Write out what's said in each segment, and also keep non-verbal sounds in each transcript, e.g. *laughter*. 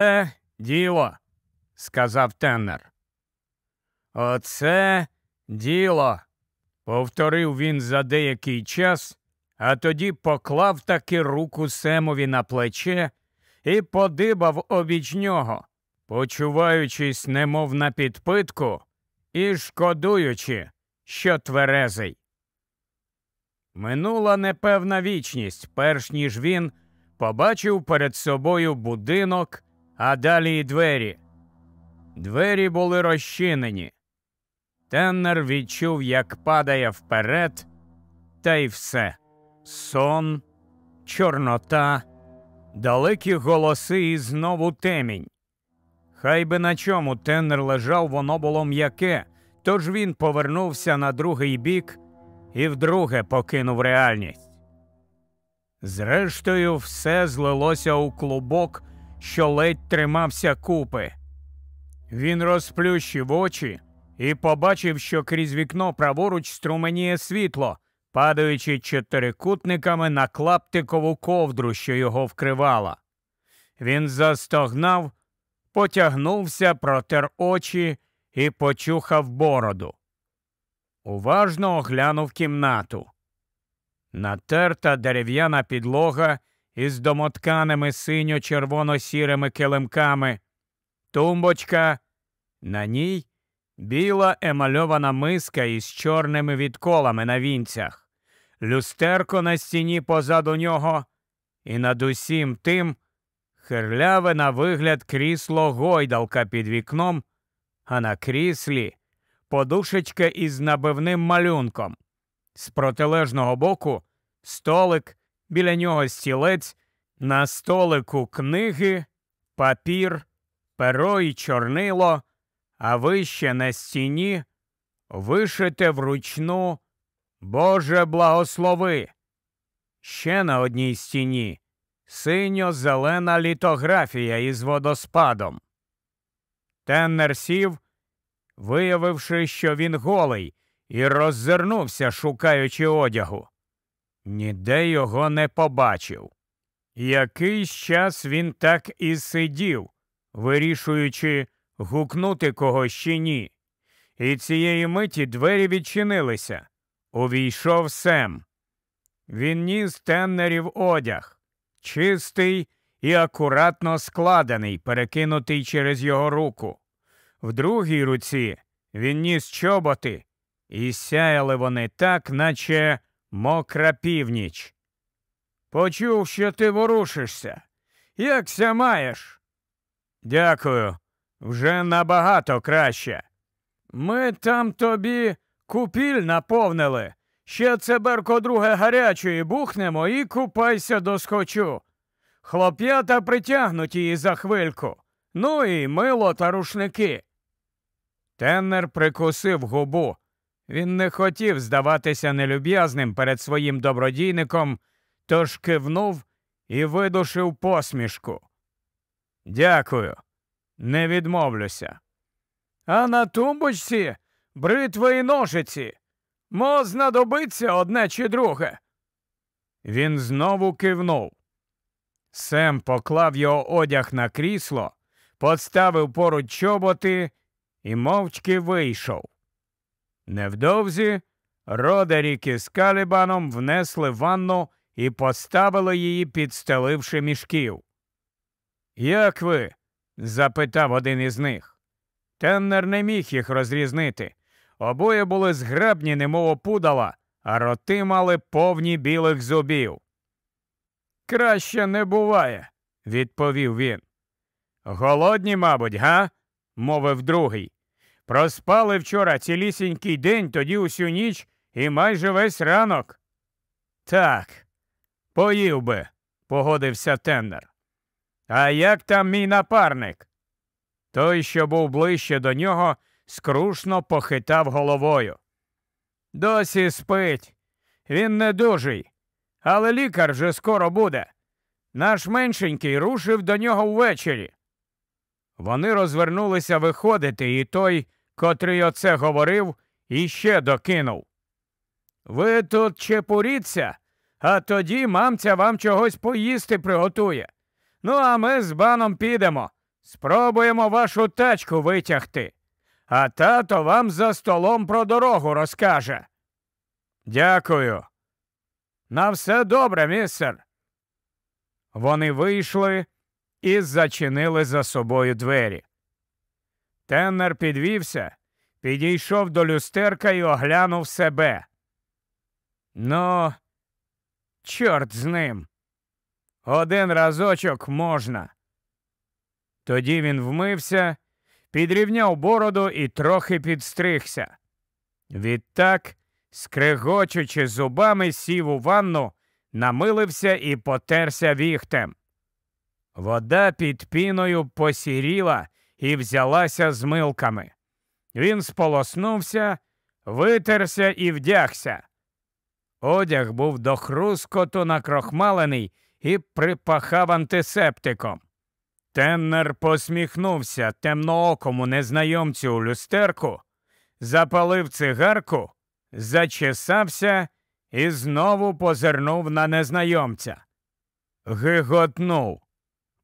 Оце діло, сказав Теннер. Оце діло, повторив він за деякий час, а тоді поклав таки руку Семові на плече і подибав обіч нього, почуваючись, немов на підпитку, і шкодуючи, що тверезий. Минула непевна вічність, перш ніж він побачив перед собою будинок, а далі й двері. Двері були розчинені. Теннер відчув, як падає вперед, та й все сон, чорнота, далекі голоси і знову темінь. Хай би на чому Теннер лежав, воно було м'яке, тож він повернувся на другий бік і вдруге покинув реальність. Зрештою, все злилося у клубок, що ледь тримався купи. Він розплющив очі і побачив, що крізь вікно праворуч струменіє світло, падаючи чотирикутниками на клаптикову ковдру, що його вкривала. Він застогнав, потягнувся, протер очі і почухав бороду. Уважно оглянув кімнату. Натерта дерев'яна підлога із домотканими синьо-червоно-сірими килимками, тумбочка, на ній біла емальована миска із чорними відколами на вінцях, люстерко на стіні позаду нього, і над усім тим хирляве на вигляд крісло гойдалка під вікном, а на кріслі подушечка із набивним малюнком. З протилежного боку столик, біля нього стілець, на столику книги, папір, перо і чорнило, а вище на стіні вишите вручну Боже благослови. Ще на одній стіні синьо-зелена літографія із водоспадом. Теннер сів, виявивши, що він голий, і роззирнувся, шукаючи одягу. Ніде його не побачив. Якийсь час він так і сидів, вирішуючи, гукнути когось чи ні. І цієї миті двері відчинилися. Увійшов Сем. Він ніс теннерів одяг, чистий і акуратно складений, перекинутий через його руку. В другій руці він ніс чоботи, і сяяли вони так, наче мокра північ. Почув, що ти ворушишся. Якся маєш? Дякую, вже набагато краще. Ми там тобі купіль наповнили. Ще цеберко друге гарячої бухнемо і купайся до схочу. Хлоп'ята притягнуть її за хвильку. Ну і мило та рушники. Теннер прикусив губу. Він не хотів здаватися нелюб'язним перед своїм добродійником, тож кивнув і видушив посмішку. Дякую, не відмовлюся. А на тумбочці бритви і ножиці. Мо знадобиться одне чи друге. Він знову кивнув. Сем поклав його одяг на крісло, поставив поруч чоботи і мовчки вийшов. Невдовзі Родерік із Калібаном внесли ванну і поставили її, підстеливши мішків. Як ви? запитав один із них. Теннер не міг їх розрізнити. Обоє були зграбні, немов опудала, а роти мали повні білих зубів. Краще не буває, відповів він. Голодні, мабуть, га? мовив другий. Проспали вчора цілісінький день, тоді усю ніч і майже весь ранок. Так, поїв би, погодився Теннер. А як там мій напарник? Той, що був ближче до нього, скрушно похитав головою. Досі спить. Він не дужий, але лікар вже скоро буде. Наш меншенький рушив до нього ввечері. Вони розвернулися виходити, і той, котрий оце говорив, іще докинув. Ви тут чепуріться, а тоді мамця вам чогось поїсти приготує. Ну, а ми з баном підемо. Спробуємо вашу тачку витягти, а тато вам за столом про дорогу розкаже. Дякую. На все добре, містер. Вони вийшли і зачинили за собою двері. Теннер підвівся, підійшов до люстерка і оглянув себе. Ну, чорт з ним. Один разочок можна. Тоді він вмився, підрівняв бороду і трохи підстригся. Відтак, скригочучи зубами, сів у ванну, намилився і потерся віхтем. Вода під піною посіріла і взялася з милками. Він сполоснувся, витерся і вдягся. Одяг був до хрускоту накрохмалений і припахав антисептиком. Теннер посміхнувся темноокому незнайомцю у люстерку, запалив цигарку, зачесався і знову позирнув на незнайомця. Гиготнув.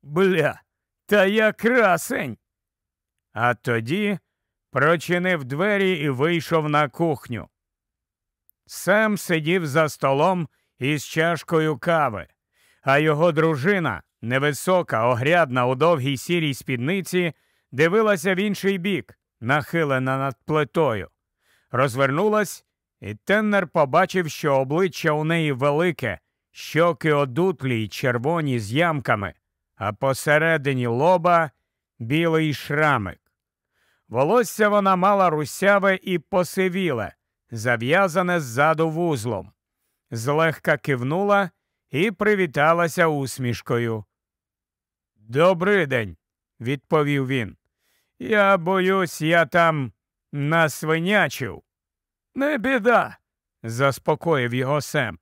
Бля, та я красень. А тоді прочинив двері і вийшов на кухню. Сем сидів за столом із чашкою кави, а його дружина, невисока, огрядна у довгій сірій спідниці, дивилася в інший бік, нахилена над плитою. Розвернулась, і Теннер побачив, що обличчя у неї велике, щоки одутлі й червоні з ямками, а посередині лоба білий шрамик. Волосся вона мала русяве і посивіле, зав'язане ззаду вузлом. Злегка кивнула і привіталася усмішкою. «Добрий день», – відповів він. Я боюсь, я там насвинячив. Не біда, заспокоїв його Сем.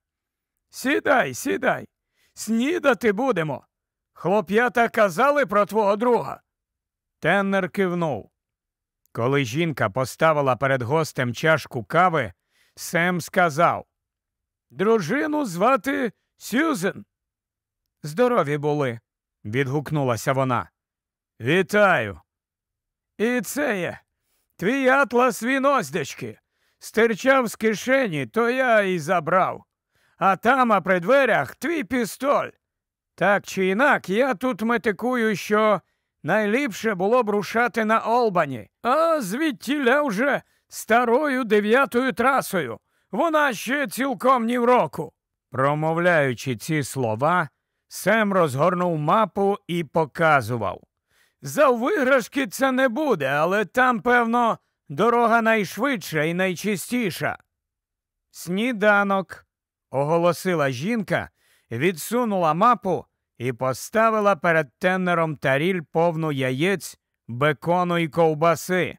Сідай, сідай, снідати будемо. Хлоп'ята казали про твого друга. Теннер кивнув. Коли жінка поставила перед гостем чашку кави, Сем сказав Дружину звати Сюзен. Здорові були, відгукнулася вона. Вітаю. І це є. Твій атлас він оздечки. Стирчав з кишені, то я і забрав. А там, а при дверях, твій пістоль. Так чи інак, я тут метикую, що найліпше було б рушати на Олбані, а звідтіля вже старою дев'ятою трасою. Вона ще цілком ні в року. Промовляючи ці слова, Сем розгорнув мапу і показував. За виграшки це не буде, але там, певно, дорога найшвидша і найчистіша. Сніданок, оголосила жінка, відсунула мапу і поставила перед теннером таріль повну яєць, бекону і ковбаси,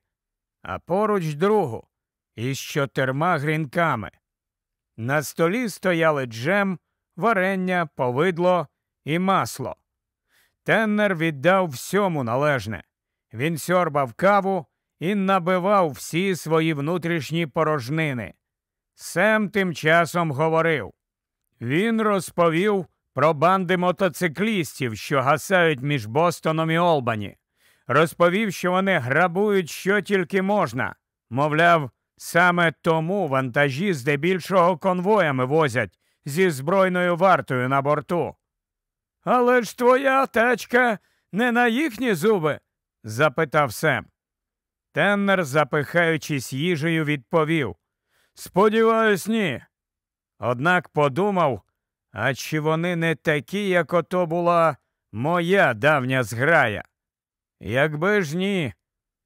а поруч другу із чотирма грінками. На столі стояли джем, варення, повидло і масло. Теннер віддав всьому належне. Він сьорбав каву і набивав всі свої внутрішні порожнини. Сем тим часом говорив. Він розповів про банди мотоциклістів, що гасають між Бостоном і Олбані. Розповів, що вони грабують що тільки можна. Мовляв, саме тому вантажі здебільшого конвоями возять зі збройною вартою на борту. Але ж твоя тачка не на їхні зуби? запитав Сем. Теннер, запихаючись їжею, відповів Сподіваюсь, ні. Однак подумав, а чи вони не такі, як ото була моя давня зграя? Якби ж ні,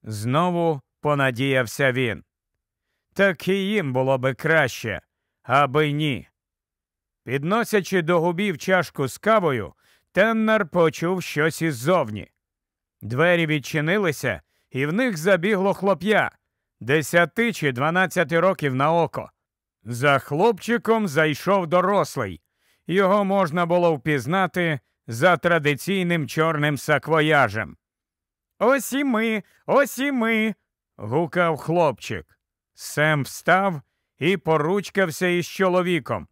знову понадіявся він. Так і їм було би краще, аби ні. Підносячи до губів чашку з кавою, Теннер почув щось іззовні. Двері відчинилися, і в них забігло хлоп'я десяти чи дванадцяти років на око. За хлопчиком зайшов дорослий. Його можна було впізнати за традиційним чорним саквояжем. Ось і ми, ось і ми. гукав хлопчик. Сем встав і поручкався із чоловіком.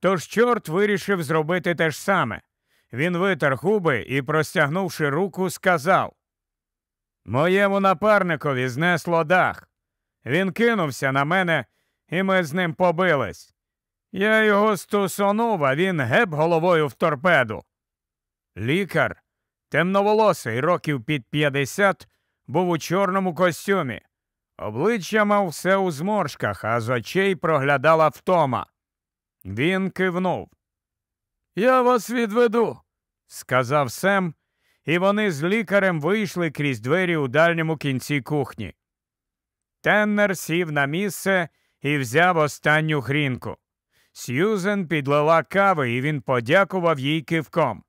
Тож чорт вирішив зробити те ж саме. Він витер губи і, простягнувши руку, сказав Моєму напарникові знесло дах. Він кинувся на мене, і ми з ним побились. Я його стусонув, а він геп головою в торпеду. Лікар, темноволосий, років під 50, був у чорному костюмі. Обличчя мав все у зморшках, а з очей проглядала втома. Він кивнув. Я вас відведу, сказав Сем, і вони з лікарем вийшли крізь двері у дальньому кінці кухні. Теннер сів на місце і взяв останню грінку. Сьюзен підлила кави, і він подякував їй кивком.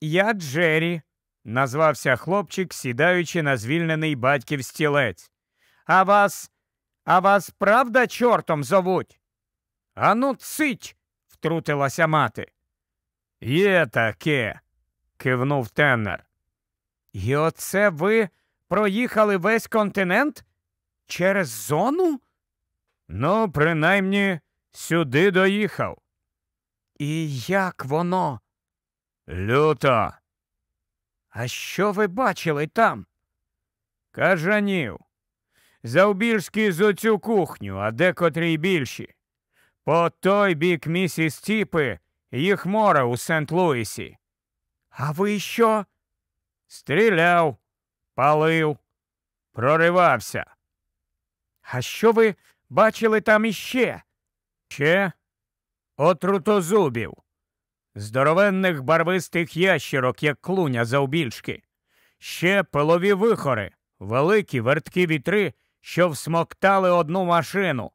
Я Джері, назвався хлопчик, сідаючи на звільнений батьків стілець. А вас, а вас правда чортом зовуть? Ану, цить, втрутилася мати. Є таке, кивнув Теннер. І оце ви проїхали весь континент? Через зону? Ну, принаймні, сюди доїхав. І як воно? Люто. А що ви бачили там? Кажанів. Завбільшки з оцю кухню, а декотрі більші. По той бік місіс Тіпи їх море у Сент Луісі. А ви що? Стріляв, палив, проривався. А що ви бачили там іще? Ще отрутозубів, здоровенних барвистих ящерок, як клуня завбільшки, ще пилові вихори, великі верткі вітри, що всмоктали одну машину,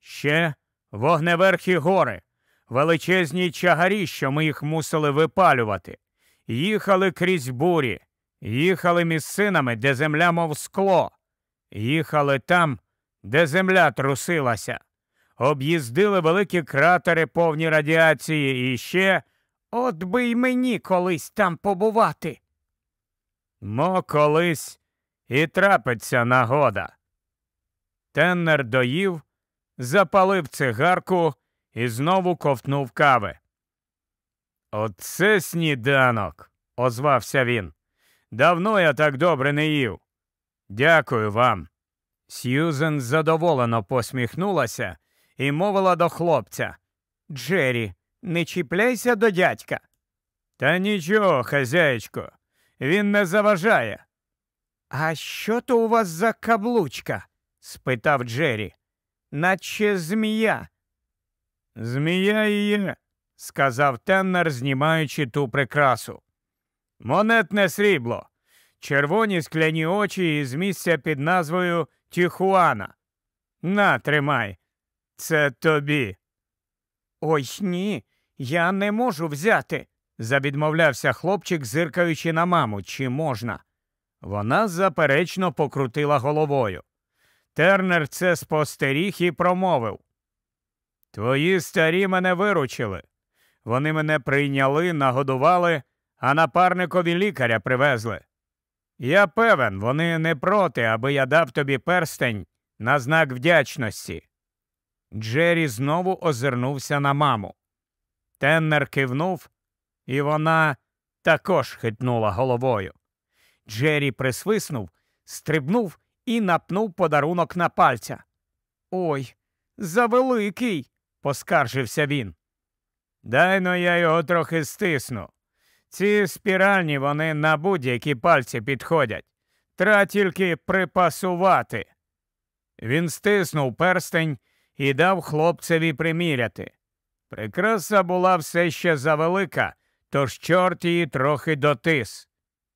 ще вогневерхі гори, величезні чагарі, що ми їх мусили випалювати, їхали крізь бурі, їхали місцинами, де земля, мов скло, їхали там, де земля трусилася, об'їздили великі кратери повні радіації і ще от би й мені колись там побувати. Мо колись і трапиться нагода. Теннер доїв, запалив цигарку і знову ковтнув кави. Оце сніданок, озвався він. Давно я так добре не їв. Дякую вам. Сьюзен задоволено посміхнулася і мовила до хлопця Джері, не чіпляйся до дядька. Та нічого, хазяєчко, він не заважає. А що то у вас за каблучка? спитав Джері. Наче змія. Змія є, сказав Теннер, знімаючи ту прикрасу. Монетне срібло, червоні скляні очі із місця під назвою Тіхуана. На, тримай. Це тобі. Ой ні, я не можу взяти, завідмовлявся хлопчик, зиркаючи на маму, чи можна. Вона заперечно покрутила головою. Тернер це спостеріг і промовив. Твої старі мене виручили. Вони мене прийняли, нагодували, а напарникові лікаря привезли. Я певен, вони не проти, аби я дав тобі перстень на знак вдячності. Джері знову озирнувся на маму. Теннер кивнув, і вона також хитнула головою. Джері присвиснув, стрибнув і напнув подарунок на пальця. Ой, завеликий, поскаржився він. Дай но я його трохи стисну. Ці спіральні вони на будь-які пальці підходять. Треба тільки припасувати. Він стиснув перстень і дав хлопцеві приміряти. Прикраса була все ще завелика, тож чорт її трохи дотис.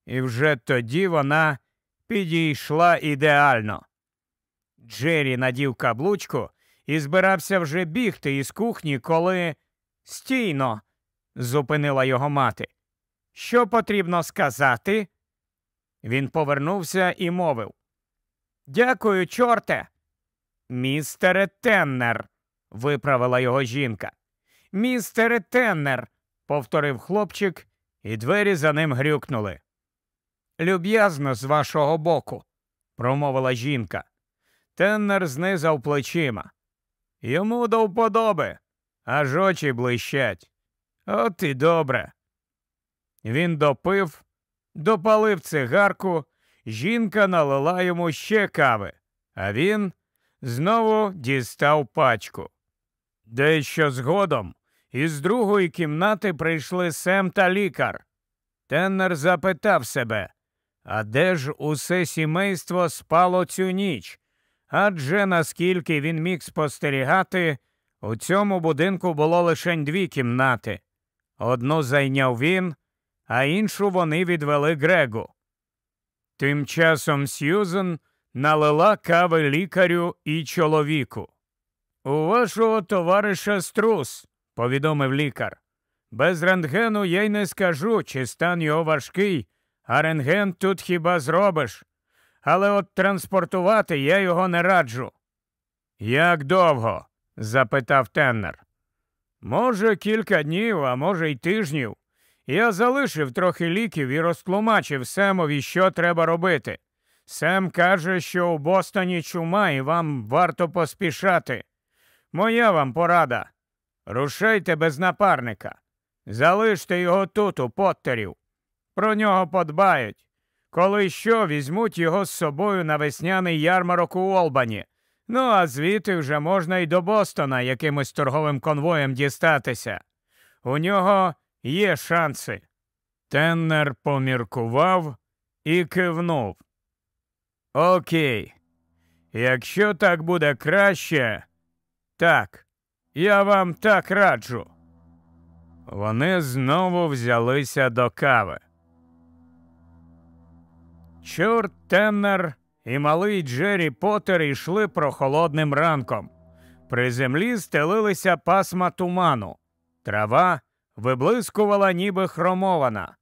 І вже тоді вона підійшла ідеально. Джері надів каблучку і збирався вже бігти із кухні, коли стійно, зупинила його мати. Що потрібно сказати? Він повернувся і мовив. Дякую, чорте. Містере Теннер, виправила його жінка. Містере Теннер, повторив хлопчик, і двері за ним грюкнули. Люб'язно з вашого боку, промовила жінка. Теннер знизав плечима. Йому до вподоби, аж очі блищать. От і добре. Він допив, допалив цигарку жінка налила йому ще кави, а він знову дістав пачку. Дещо згодом із другої кімнати прийшли Сем та лікар. Теннер запитав себе, а де ж усе сімейство спало цю ніч? Адже наскільки він міг спостерігати, у цьому будинку було лише дві кімнати. Одну зайняв він, а іншу вони відвели Грегу. Тим часом Сьюзен налила кави лікарю і чоловіку. У вашого товариша струс, повідомив лікар. Без рентгену я й не скажу, чи стан його важкий, а рентген тут хіба зробиш. Але от транспортувати я його не раджу. Як довго? запитав Теннер. Може, кілька днів, а може, й тижнів. Я залишив трохи ліків і розтлумачив Семові, що треба робити. Сем каже, що у Бостоні чума і вам варто поспішати. Моя вам порада. Рушайте без напарника. Залиште його тут, у Поттерів. Про нього подбають. Коли що, візьмуть його з собою на весняний ярмарок у Олбані. Ну, а звідти вже можна й до Бостона якимось торговим конвоєм дістатися. У нього є шанси. Теннер поміркував і кивнув. Окей. Якщо так буде краще, так, я вам так раджу. Вони знову взялися до кави. Чорт Теннер і малий Джері Поттер йшли прохолодним ранком. При землі стелилися пасма туману. Трава виблискувала, ніби хромована.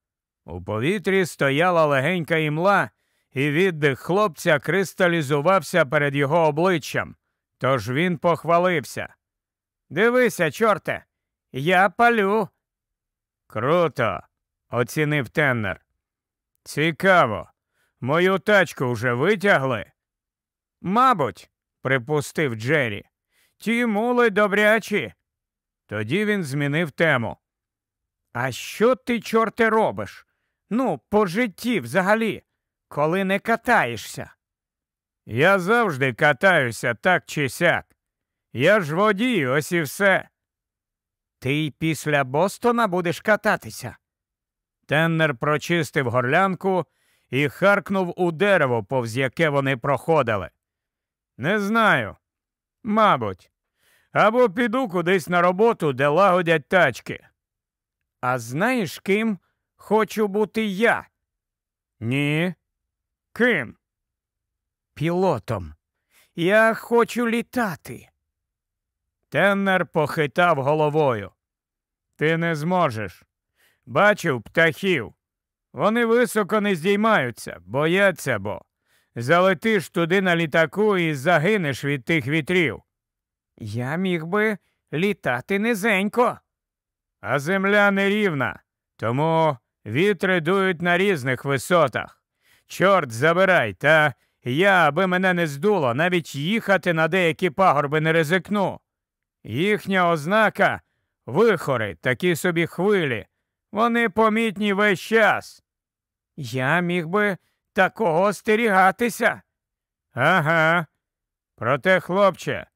У повітрі стояла легенька імла, і віддих хлопця кристалізувався перед його обличчям. Тож він похвалився. Дивися, чорте, я палю. Круто, оцінив Теннер. Цікаво. Мою тачку вже витягли? Мабуть, припустив Джері. Ті мули добрячі. Тоді він змінив тему. А що ти, чорте, робиш? Ну, по житті взагалі, коли не катаєшся? Я завжди катаюся так чи сяк. Я ж водій, ось і все. Ти й після Бостона будеш кататися. Теннер прочистив горлянку і харкнув у дерево, повз яке вони проходили. Не знаю. Мабуть. Або піду кудись на роботу, де лагодять тачки. А знаєш, ким хочу бути я? Ні. Ким? Пілотом. Я хочу літати. Теннер похитав головою. Ти не зможеш. Бачив птахів. Вони високо не здіймаються, бояться бо. Залетиш туди на літаку і загинеш від тих вітрів. Я міг би літати низенько. А земля нерівна, тому вітри дують на різних висотах. Чорт забирай, та я, аби мене не здуло, навіть їхати на деякі пагорби не ризикну. Їхня ознака вихори, такі собі хвилі. Вони помітні весь час. Я міг би такого остерігатися. Ага. Проте, хлопче,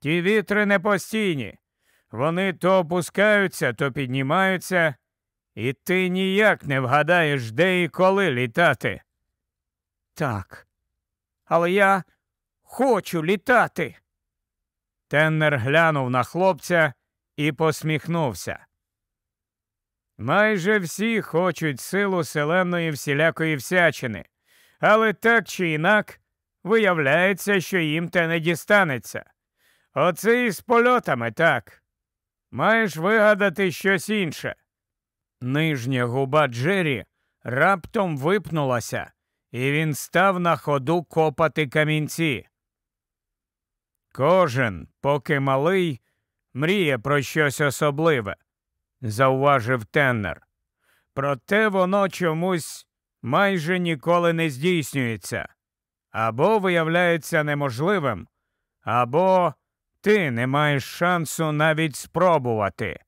ті вітри не постійні. Вони то опускаються, то піднімаються, і ти ніяк не вгадаєш, де і коли літати. Так, але я хочу літати. Теннер глянув на хлопця і посміхнувся. Майже всі хочуть силу селеної всілякої всячини, але так чи інак виявляється, що їм те не дістанеться. Оце і з польотами так. Маєш вигадати щось інше. Нижня губа Джері раптом випнулася, і він став на ходу копати камінці. Кожен, поки малий, мріє про щось особливе, зауважив Теннер. Проте воно чомусь майже ніколи не здійснюється. Або виявляється неможливим, або ти не маєш шансу навіть спробувати.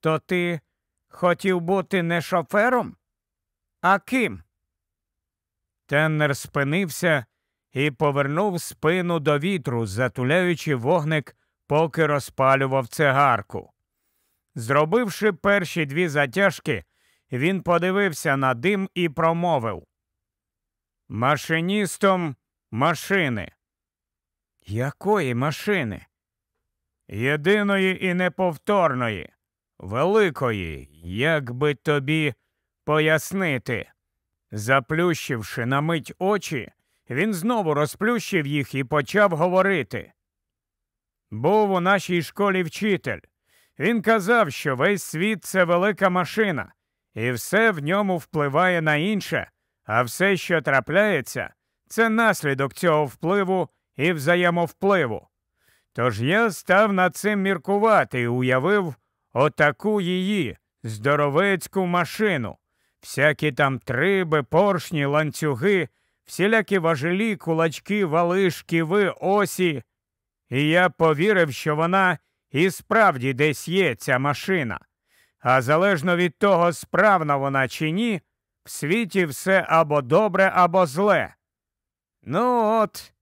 То ти хотів бути не шофером? А ким? Теннер спинився і повернув спину до вітру, затуляючи вогник, поки розпалював цигарку. Зробивши перші дві затяжки, він подивився на дим і промовив Машиністом машини. Якої машини? Єдиної і неповторної, великої, як би тобі пояснити. Заплющивши на мить очі, він знову розплющив їх і почав говорити. Був у нашій школі вчитель. Він казав, що весь світ це велика машина, і все в ньому впливає на інше, а все, що трапляється, це наслідок цього впливу і взаємовпливу. Тож я став над цим міркувати і уявив отаку її здоровецьку машину, всякі там триби, поршні, ланцюги, всілякі важелі, кулачки, валишки, ви, осі. І я повірив, що вона і справді десь є ця машина. А залежно від того, справна вона чи ні, в світі все або добре, або зле. Ну от,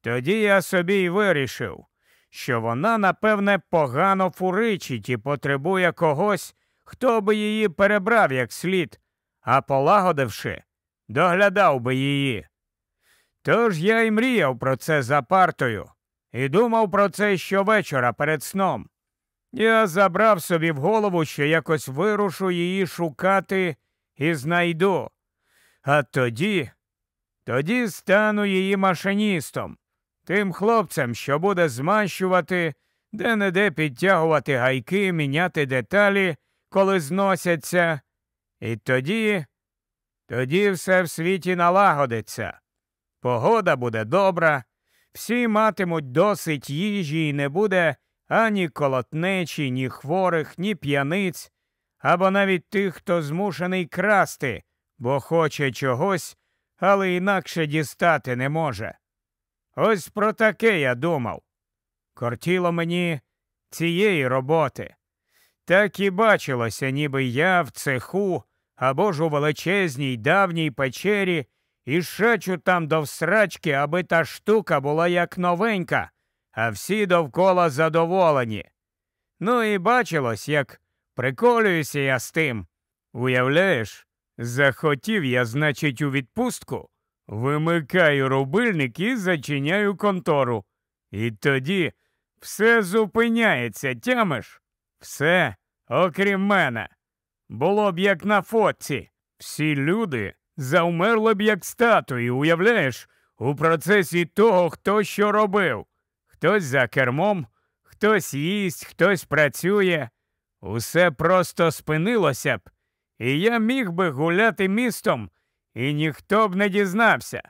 тоді я собі й вирішив, що вона, напевне, погано фуричить і потребує когось, хто би її перебрав як слід, а полагодивши, доглядав би її. Тож я й мріяв про це за партою і думав про це щовечора перед сном. Я забрав собі в голову, що якось вирушу її шукати і знайду. А тоді, тоді стану її машиністом, тим хлопцем, що буде змащувати, де не де підтягувати гайки, міняти деталі, коли зносяться. І тоді, тоді все в світі налагодиться. Погода буде добра, всі матимуть досить їжі і не буде ані колотнечі, ні хворих, ні п'яниць, або навіть тих, хто змушений красти, бо хоче чогось, але інакше дістати не може. Ось про таке я думав. Кортіло мені цієї роботи. Так і бачилося, ніби я в цеху або ж у величезній давній печері і шачу там до всрачки, аби та штука була як новенька, а всі довкола задоволені. Ну і бачилось, як приколююся я з тим. Уявляєш, захотів я, значить, у відпустку, вимикаю рубильник і зачиняю контору. І тоді все зупиняється, тямиш? Все, окрім мене. Було б як на фотці. Всі люди завмерли б як статуї, уявляєш, у процесі того, хто що робив. Хтось за кермом, хтось їсть, хтось працює. Усе просто спинилося б, і я міг би гуляти містом, і ніхто б не дізнався.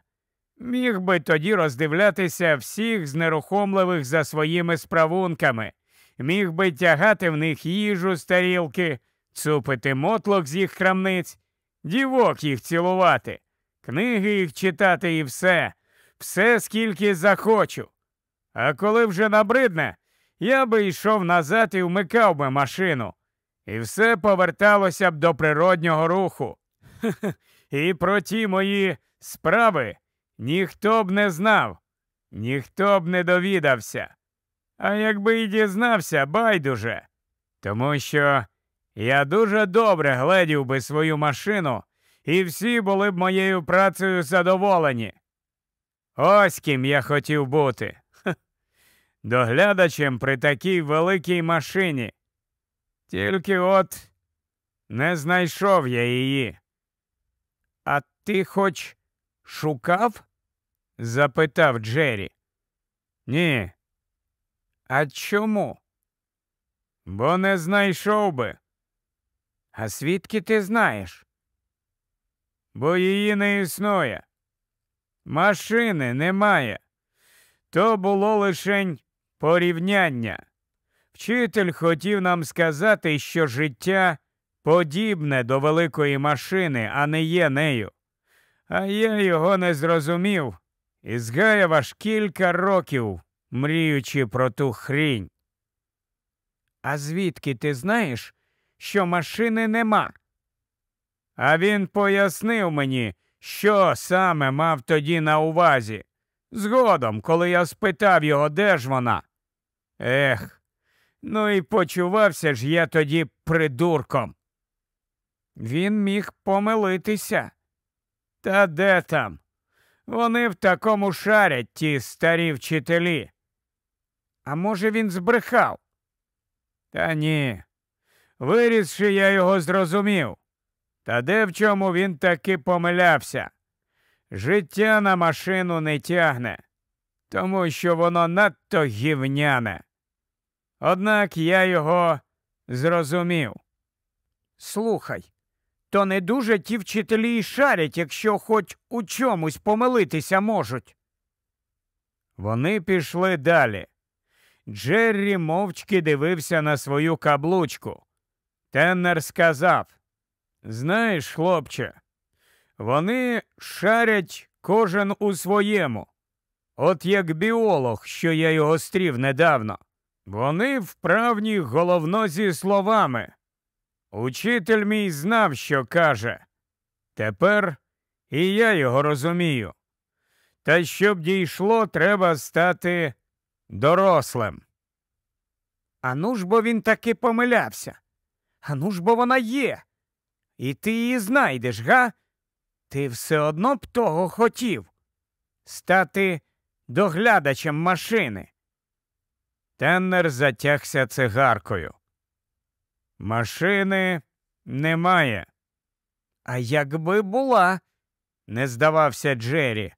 Міг би тоді роздивлятися всіх знерухомливих за своїми справунками, міг би тягати в них їжу з тарілки, цупити мотлок з їх крамниць, дівок їх цілувати, книги їх читати і все, все скільки захочу. А коли вже набридне, я би йшов назад і вмикав би машину, і все поверталося б до природнього руху. *laughs* І про ті мої справи ніхто б не знав, ніхто б не довідався. А якби і дізнався, байдуже, тому що я дуже добре гледів би свою машину, і всі були б моєю працею задоволені. Ось ким я хотів бути доглядачем при такій великій машині. Тільки от не знайшов я її. А ти хоч шукав? запитав Джері. Ні. А чому? Бо не знайшов би. А звідки ти знаєш? Бо її не існує. Машини немає. То було лишень порівняння. Вчитель хотів нам сказати, що життя подібне до великої машини, а не є нею. А я його не зрозумів і згаяв аж кілька років, мріючи про ту хрінь. А звідки ти знаєш, що машини нема? А він пояснив мені, що саме мав тоді на увазі. Згодом, коли я спитав його, де ж вона. Ех, ну і почувався ж я тоді придурком. Він міг помилитися. Та де там? Вони в такому шарять, ті старі вчителі. А може, він збрехав? Та ні. Вирісши, я його зрозумів. Та де в чому він таки помилявся? Життя на машину не тягне, тому що воно надто гівняне. Однак я його зрозумів. Слухай, то не дуже ті вчителі й шарять, якщо хоч у чомусь помилитися можуть. Вони пішли далі. Джеррі мовчки дивився на свою каблучку. Теннер сказав Знаєш, хлопче, вони шарять кожен у своєму. От як біолог, що я його стрів недавно. Вони вправні головно зі словами. Учитель мій знав, що каже. Тепер і я його розумію. Та щоб дійшло, треба стати дорослим. Ану ж бо він таки помилявся. Ану ж бо вона є. І ти її знайдеш, га? Ти все одно б того хотів стати доглядачем машини. Теннер затягся цигаркою. Машини немає. А якби була, не здавався Джері.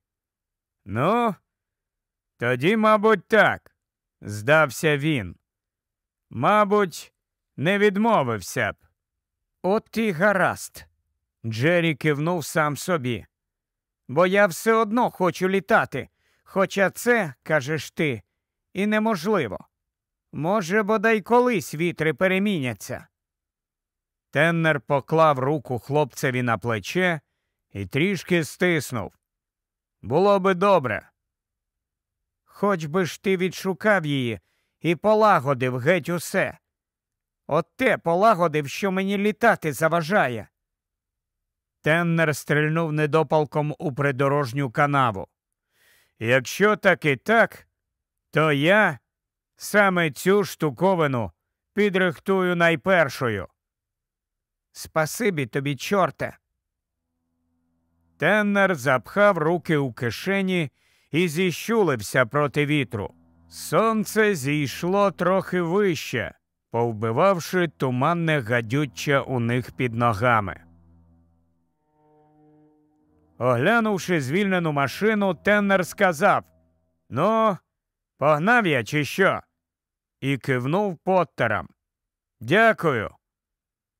Ну, тоді, мабуть, так, здався він. Мабуть, не відмовився б. От і гаразд. Джері кивнув сам собі. Бо я все одно хочу літати. Хоча це, кажеш ти, і неможливо. Може, бодай колись вітри переміняться. Теннер поклав руку хлопцеві на плече і трішки стиснув. Було би добре. Хоч би ж ти відшукав її і полагодив геть усе. От те полагодив, що мені літати заважає. Теннер стрільнув недопалком у придорожню канаву. Якщо таки так, то я саме цю штуковину підрихтую найпершою. Спасибі тобі, чорте. Теннер запхав руки у кишені і зіщулився проти вітру. Сонце зійшло трохи вище, повбивавши туманне гадюччя у них під ногами. Оглянувши звільнену машину, Теннер сказав Ну, погнав я, чи що? І кивнув Поттерам. Дякую.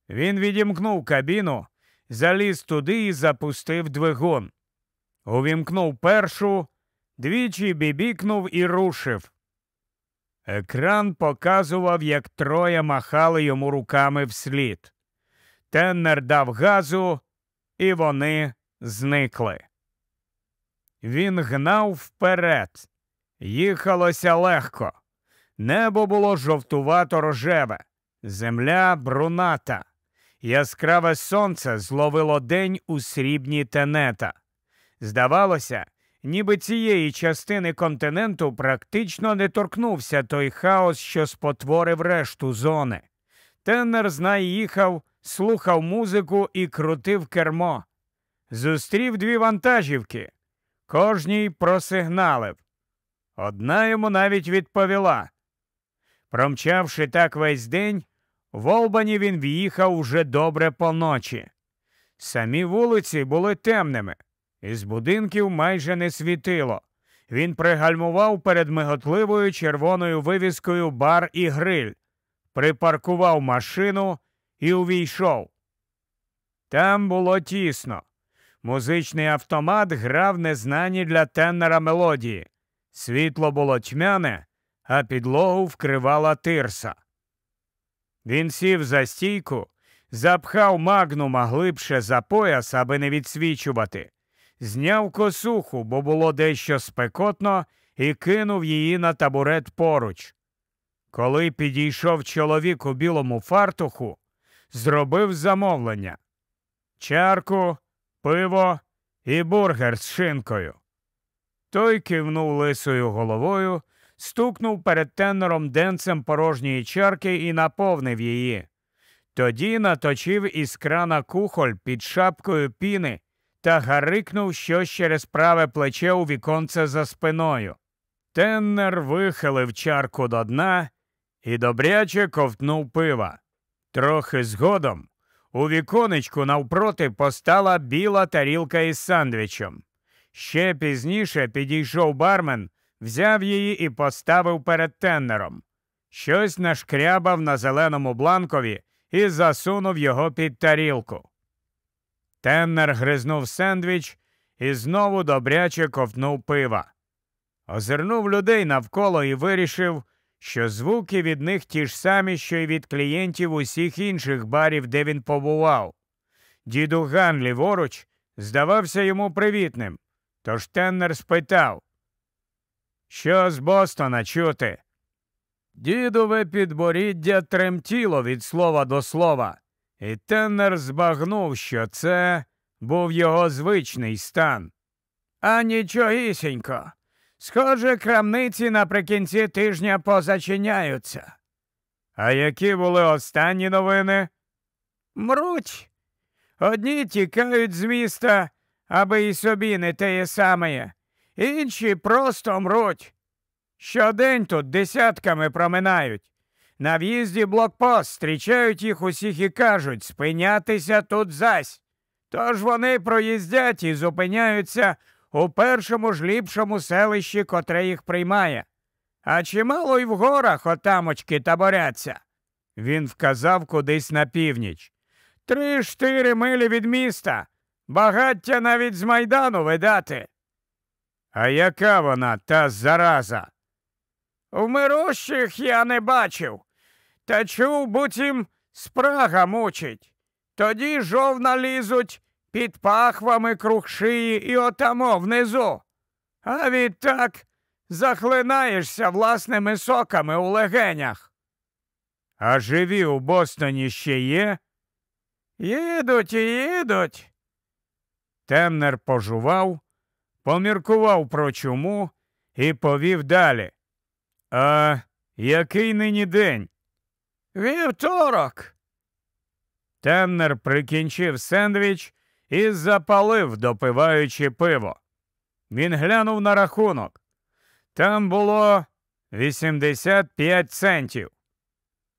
Він відімкнув кабіну, заліз туди і запустив двигун. Увімкнув першу, двічі бібікнув і рушив. Екран показував, як троє махали йому руками вслід. Теннер дав газу, і вони зникли. Він гнав вперед. Їхалося легко. Небо було жовтувато рожеве, земля бруната. Яскраве сонце зловило день у срібні тенета. Здавалося, ніби цієї частини континенту практично не торкнувся той хаос, що спотворив решту зони. Теннер знай їхав, слухав музику і крутив кермо. Зустрів дві вантажівки. Кожній просигналив. Одна йому навіть відповіла. Промчавши так весь день, в Олбані він в'їхав уже добре поночі. Самі вулиці були темними, із будинків майже не світило. Він пригальмував перед миготливою червоною вивіскою бар і гриль, припаркував машину і увійшов. Там було тісно. Музичний автомат грав незнані для теннера мелодії. Світло було тьмяне, а підлогу вкривала тирса. Він сів за стійку, запхав магнума глибше за пояс, аби не відсвічувати, зняв косуху, бо було дещо спекотно, і кинув її на табурет поруч. Коли підійшов чоловік у білому фартуху, зробив замовлення чарку, пиво і бургер з шинкою. Той кивнув лисою головою, стукнув перед тенором денцем порожньої чарки і наповнив її. Тоді наточив із крана кухоль під шапкою піни та гарикнув щось через праве плече у віконце за спиною. Теннер вихилив чарку до дна і добряче ковтнув пива. Трохи згодом у віконечку навпроти постала біла тарілка із сандвічем. Ще пізніше підійшов бармен, взяв її і поставив перед теннером. Щось нашкрябав на зеленому бланкові і засунув його під тарілку. Теннер гризнув сендвіч і знову добряче ковтнув пива. Озирнув людей навколо і вирішив, що звуки від них ті ж самі, що й від клієнтів усіх інших барів, де він побував. Діду Ган ліворуч здавався йому привітним, тож Теннер спитав, що з Бостона чути? Дідове підборіддя тремтіло від слова до слова, і Теннер збагнув, що це був його звичний стан. А нічогісінько. Схоже, крамниці наприкінці тижня позачиняються. А які були останні новини? Мруть. Одні тікають з міста, аби і собі не теє саме, інші просто мруть. Щодень тут десятками проминають. На в'їзді блокпост зустрічають їх усіх і кажуть спинятися тут зась. Тож вони проїздять і зупиняються у першому ж ліпшому селищі, котре їх приймає. А чимало й в горах отамочки таборяться. Він вказав кудись на північ. Три-штири милі від міста. Багаття навіть з майдану видати. А яка вона, та зараза? В мирущих я не бачив, та чув, буцім спрага мучить. Тоді жовна лізуть під пахвами круг шиї і отамо внизу. А відтак захлинаєшся власними соками у легенях. А живі у Бостоні ще є? Їдуть і їдуть. Темнер пожував, поміркував про чуму і повів далі. А який нині день? Вівторок. Темнер прикінчив сендвіч і запалив, допиваючи пиво. Він глянув на рахунок. Там було 85 центів.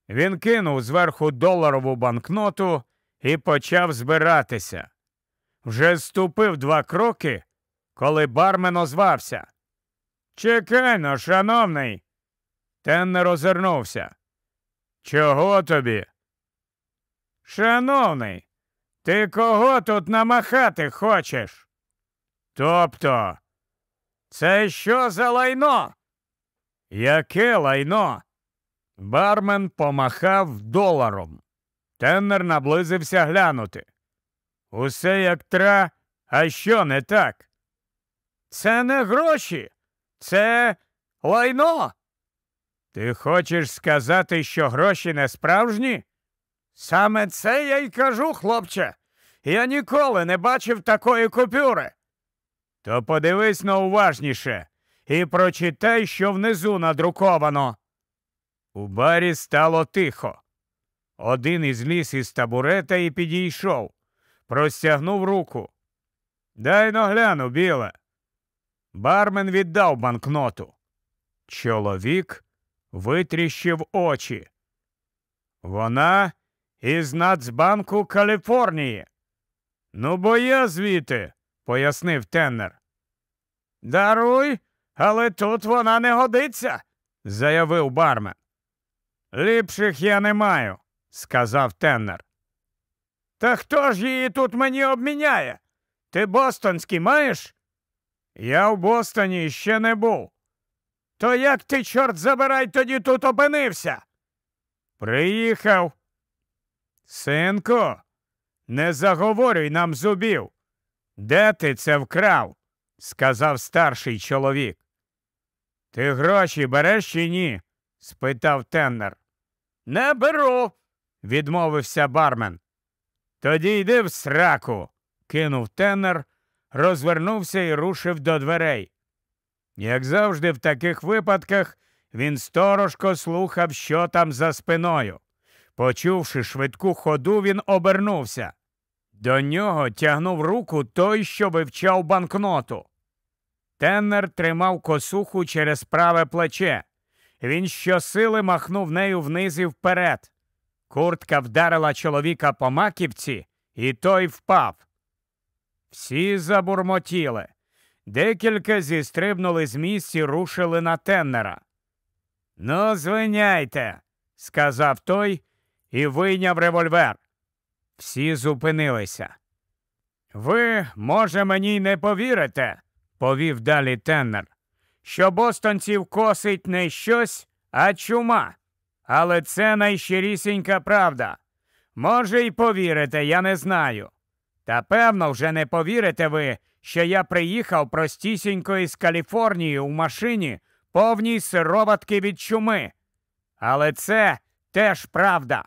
Він кинув зверху доларову банкноту і почав збиратися. Вже ступив два кроки, коли бармен озвався. Чекай но, шановний. Тен не розвернувся. Чого тобі? Шановний, ти кого тут намахати хочеш? Тобто, це що за лайно? Яке лайно? Бармен помахав доларом. Теннер наблизився глянути. Усе як тра, а що не так? Це не гроші, це лайно. Ти хочеш сказати, що гроші не справжні? Саме це я й кажу, хлопче. Я ніколи не бачив такої купюри. То подивись на уважніше і прочитай, що внизу надруковано. У барі стало тихо. Один із ліс із табурета і підійшов, простягнув руку. Дай но гляну, біле. Бармен віддав банкноту. Чоловік витріщив очі. Вона із Нацбанку Каліфорнії. Ну, бо я звідти, пояснив Теннер. Даруй, але тут вона не годиться, заявив бармен. Ліпших я не маю, сказав Теннер. Та хто ж її тут мені обміняє? Ти бостонський маєш? Я в Бостоні ще не був. То як ти, чорт забирай, тоді тут опинився? Приїхав. Синку, не заговорюй нам зубів. Де ти це вкрав? сказав старший чоловік. Ти гроші береш чи ні? спитав Теннер. Не беру, відмовився бармен. Тоді йди в сраку, кинув Теннер, розвернувся і рушив до дверей. Як завжди, в таких випадках він сторожко слухав, що там за спиною. Почувши швидку ходу, він обернувся. До нього тягнув руку той, що вивчав банкноту. Теннер тримав косуху через праве плече. Він щосили махнув нею вниз і вперед. Куртка вдарила чоловіка по маківці, і той впав. Всі забурмотіли. Декілька зістрибнули з місць і рушили на теннера. Ну, звиняйте, сказав той і вийняв револьвер. Всі зупинилися. Ви, може, мені й не повірите, повів далі теннер, що бостонців косить не щось, а чума. Але це найщирісінька правда. Може, й повірите, я не знаю. Та певно, вже не повірите ви, що я приїхав простісінько із Каліфорнії у машині повній сироватки від чуми. Але це теж правда.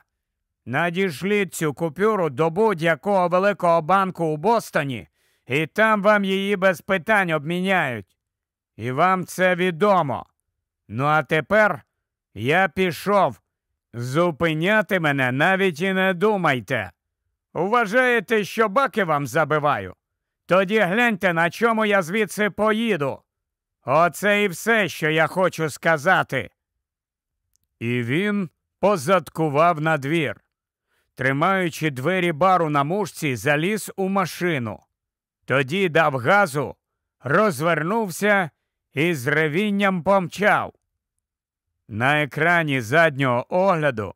Надішліть цю купюру до будь-якого великого банку у Бостоні, і там вам її без питань обміняють. І вам це відомо. Ну а тепер я пішов. Зупиняти мене навіть і не думайте. Вважаєте, що баки вам забиваю? Тоді гляньте, на чому я звідси поїду. Оце і все, що я хочу сказати. І він позадкував на двір. Тримаючи двері бару на мушці, заліз у машину. Тоді дав газу, розвернувся і з ревінням помчав. На екрані заднього огляду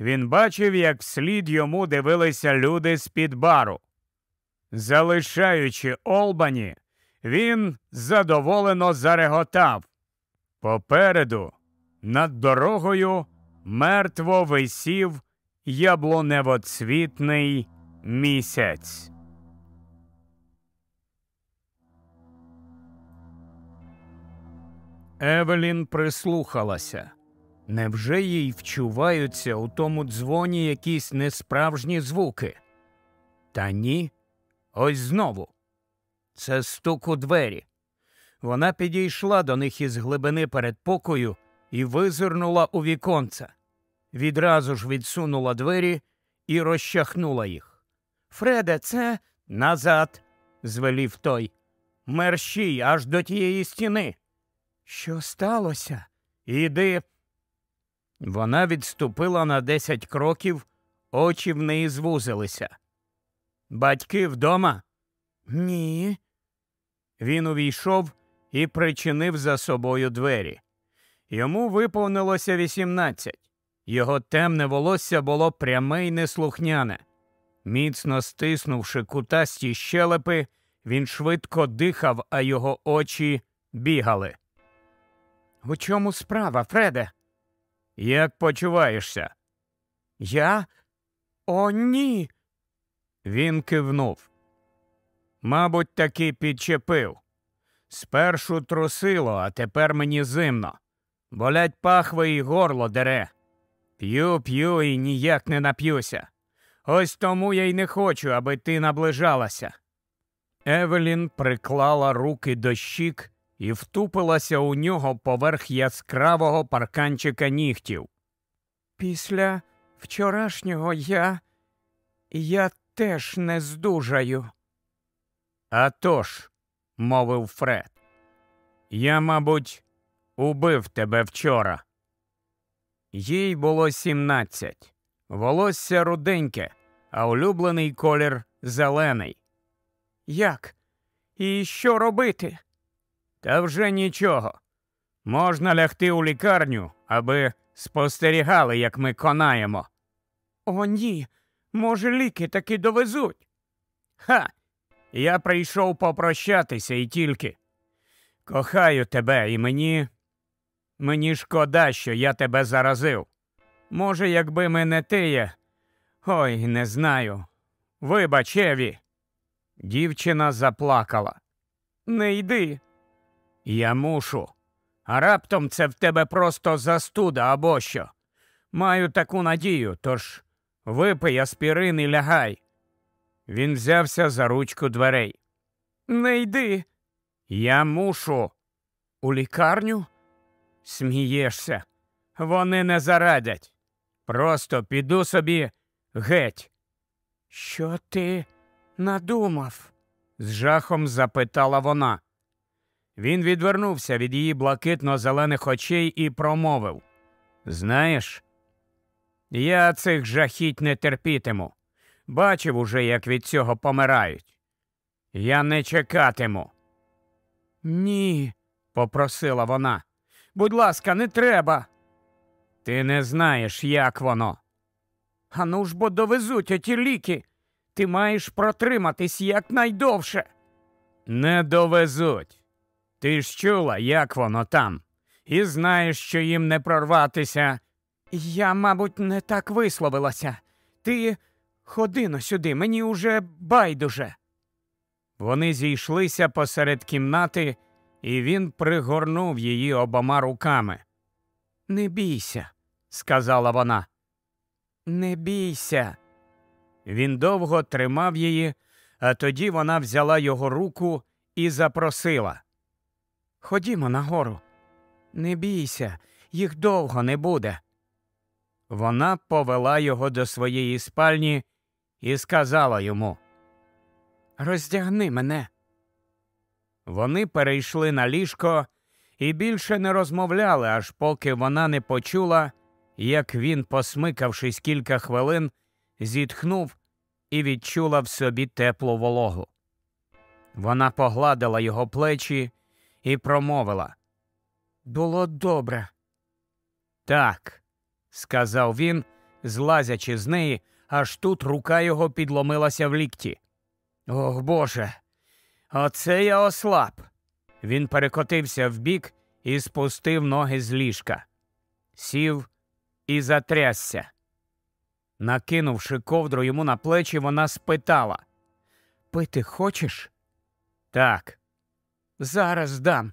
він бачив, як вслід йому дивилися люди з-під бару. Залишаючи Олбані, він задоволено зареготав. Попереду, над дорогою, мертво висів яблуневоцвітний місяць. Евелін прислухалася. Невже їй вчуваються у тому дзвоні якісь несправжні звуки? Та ні, ось знову. Це стук у двері. Вона підійшла до них із глибини передпокою і визирнула у віконце. Відразу ж відсунула двері і розчахнула їх. Фреде, це назад, звелів той. Мерщій аж до тієї стіни. Що сталося? Іди. Вона відступила на десять кроків, очі в неї звузилися. Батьки вдома? Ні. Він увійшов і причинив за собою двері. Йому виповнилося вісімнадцять. Його темне волосся було пряме й неслухняне. Міцно стиснувши кутасті щелепи, він швидко дихав, а його очі бігали. У чому справа, Фреде? Як почуваєшся? Я? О, ні. Він кивнув. Мабуть, таки підчепив. Спершу трусило, а тепер мені зимно. Болять пахви і горло дере. П'ю, п'ю і ніяк не нап'юся. Ось тому я й не хочу, аби ти наближалася. Евелін приклала руки до щік і втупилася у нього поверх яскравого парканчика нігтів. Після вчорашнього я я теж не здужаю. «А тож», – мовив Фред, я, мабуть, убив тебе вчора. Їй було сімнадцять, волосся руденьке, а улюблений колір зелений. Як? І що робити? Та вже нічого. Можна лягти у лікарню, аби спостерігали, як ми конаємо. О, ні. Може, ліки таки довезуть. Ха. Я прийшов попрощатися і тільки. Кохаю тебе, і мені. Мені шкода, що я тебе заразив. Може, якби ми не тиє. Ой, не знаю. Вибач, Еві. Дівчина заплакала. Не йди. Я мушу. А раптом це в тебе просто застуда або що. Маю таку надію, тож випий аспірин і лягай. Він взявся за ручку дверей. Не йди. Я мушу. У лікарню? Смієшся. Вони не зарадять. Просто піду собі геть. Що ти надумав? з жахом запитала вона. Він відвернувся від її блакитно-зелених очей і промовив Знаєш, я цих жахіть не терпітиму. Бачив уже, як від цього помирають. Я не чекатиму. Ні, попросила вона. Будь ласка, не треба. Ти не знаєш, як воно. Ану ж бо довезуть оті ліки. Ти маєш протриматись якнайдовше. Не довезуть. Ти ж чула, як воно там, і знаєш, що їм не прорватися. Я, мабуть, не так висловилася. Ти ходи но сюди, мені уже байдуже. Вони зійшлися посеред кімнати, і він пригорнув її обома руками. Не бійся, сказала вона. Не бійся. Він довго тримав її, а тоді вона взяла його руку і запросила. Ходімо нагору. Не бійся, їх довго не буде. Вона повела його до своєї спальні і сказала йому Роздягни мене. Вони перейшли на ліжко і більше не розмовляли, аж поки вона не почула, як він, посмикавшись кілька хвилин, зітхнув і відчула в собі теплу вологу. Вона погладила його плечі і промовила Було добре. Так, сказав він, злазячи з неї, аж тут рука його підломилася в лікті. Ох Боже, оце я ослаб. Він перекотився вбік і спустив ноги з ліжка, сів і затрясся. Накинувши ковдру йому на плечі, вона спитала Пити хочеш? Так. Зараз дам.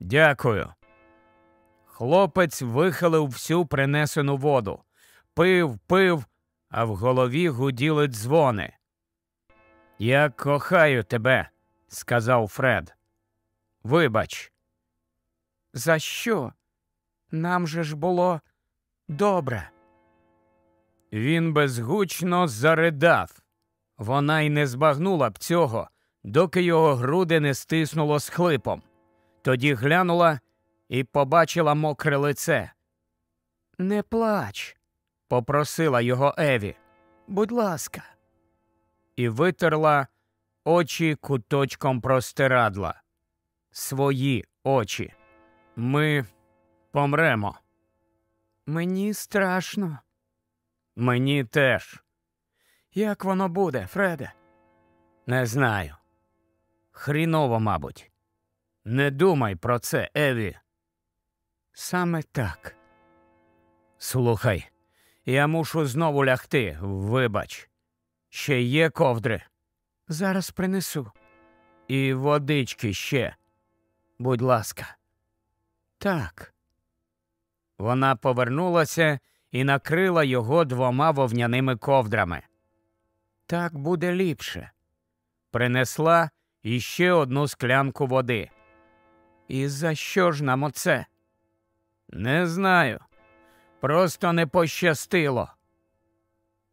Дякую. Хлопець вихилив всю принесену воду, пив, пив, а в голові гуділи дзвони. Я кохаю тебе, сказав Фред. Вибач. За що? Нам же ж було добре. Він безгучно заридав. Вона й не збагнула б цього, доки його груди не стиснуло з хлипом. Тоді глянула і побачила мокре лице. Не плач, попросила його Еві. Будь ласка. І витерла очі куточком простирадла. Свої очі. Ми помремо. Мені страшно. Мені теж. Як воно буде, Фреде? Не знаю. Хріново, мабуть. Не думай про це, Еві. Саме так. Слухай, я мушу знову лягти, вибач. Ще є ковдри. Зараз принесу. І водички ще. Будь ласка. Так. Вона повернулася і накрила його двома вовняними ковдрами. Так буде ліпше. Принесла іще одну склянку води. І за що ж нам оце? Не знаю. Просто не пощастило.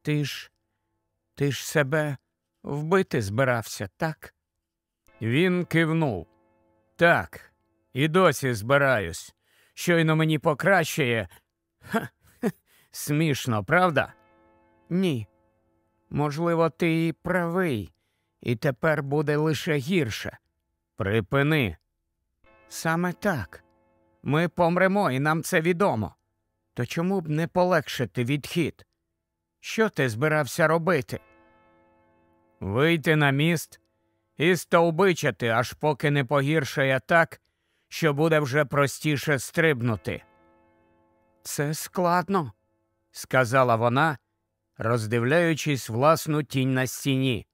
Ти ж ти ж себе вбити збирався, так? Він кивнув. Так, і досі збираюсь. Щойно мені ха, смішно, правда? Ні. Можливо, ти і правий, і тепер буде лише гірше. Припини. Саме так. Ми помремо, і нам це відомо. То чому б не полегшити відхід? Що ти збирався робити? Вийти на міст і стовбичати, аж поки не погіршає так, що буде вже простіше стрибнути. Це складно, сказала вона, роздивляючись власну тінь на стіні.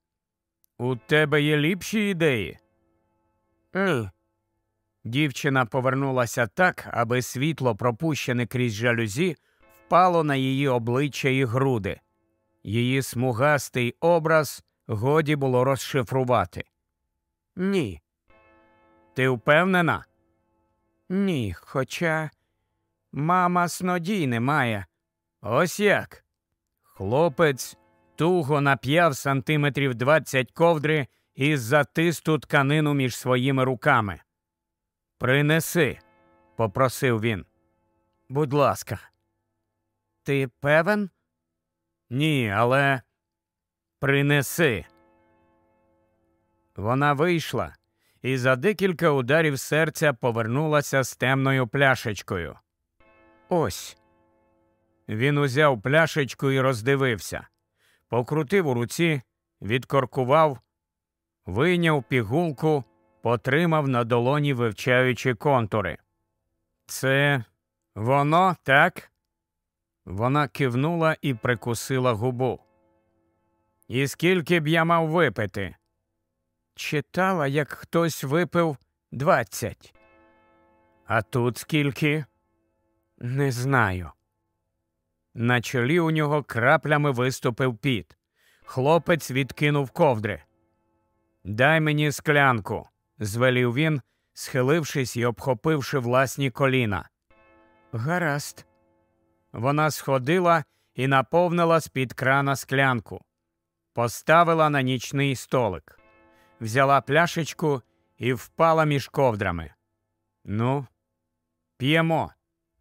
У тебе є ліпші ідеї? Ні. Дівчина повернулася так, аби світло, пропущене крізь жалюзі, впало на її обличчя і груди. Її смугастий образ годі було розшифрувати. Ні. Ти впевнена? Ні. Хоча мама снодій немає. Ось як. Хлопець туго нап'яв сантиметрів двадцять ковдри і затис ту тканину між своїми руками. Принеси, попросив він. Будь ласка. Ти певен? Ні, але принеси. Вона вийшла і за декілька ударів серця повернулася з темною пляшечкою. Ось. Він узяв пляшечку і роздивився, покрутив у руці, відкоркував, вийняв пігулку, потримав на долоні, вивчаючи контури. Це воно, так? Вона кивнула і прикусила губу. І скільки б я мав випити? Читала, як хтось випив двадцять. А тут скільки? Не знаю. На чолі у нього краплями виступив піт. Хлопець відкинув ковдри. Дай мені склянку, звелів він, схилившись і обхопивши власні коліна. Гаразд. Вона сходила і наповнила з-під крана склянку, поставила на нічний столик, взяла пляшечку і впала між ковдрами. Ну, п'ємо,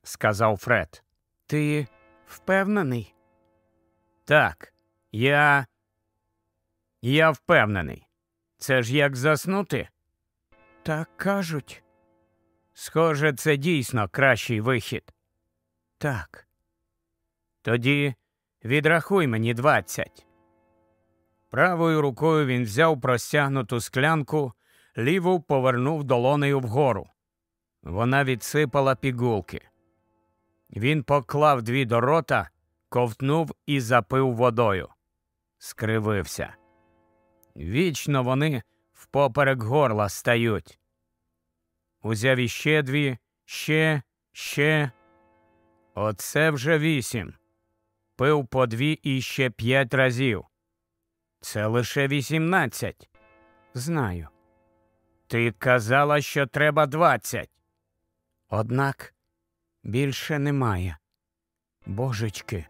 сказав Фред. Ти впевнений? Так, я. Я впевнений. Це ж як заснути? Так кажуть. Схоже, це дійсно кращий вихід. Так. Тоді відрахуй мені двадцять. Правою рукою він взяв простягнуту склянку, ліву повернув долонею вгору. Вона відсипала пігулки. Він поклав дві до рота, ковтнув і запив водою. Скривився. Вічно вони впоперек горла стають. Узяв іще дві, ще, ще. Оце вже вісім. Пив по дві і ще п'ять разів. Це лише вісімнадцять. Знаю. Ти казала, що треба двадцять. Однак більше немає. Божечки,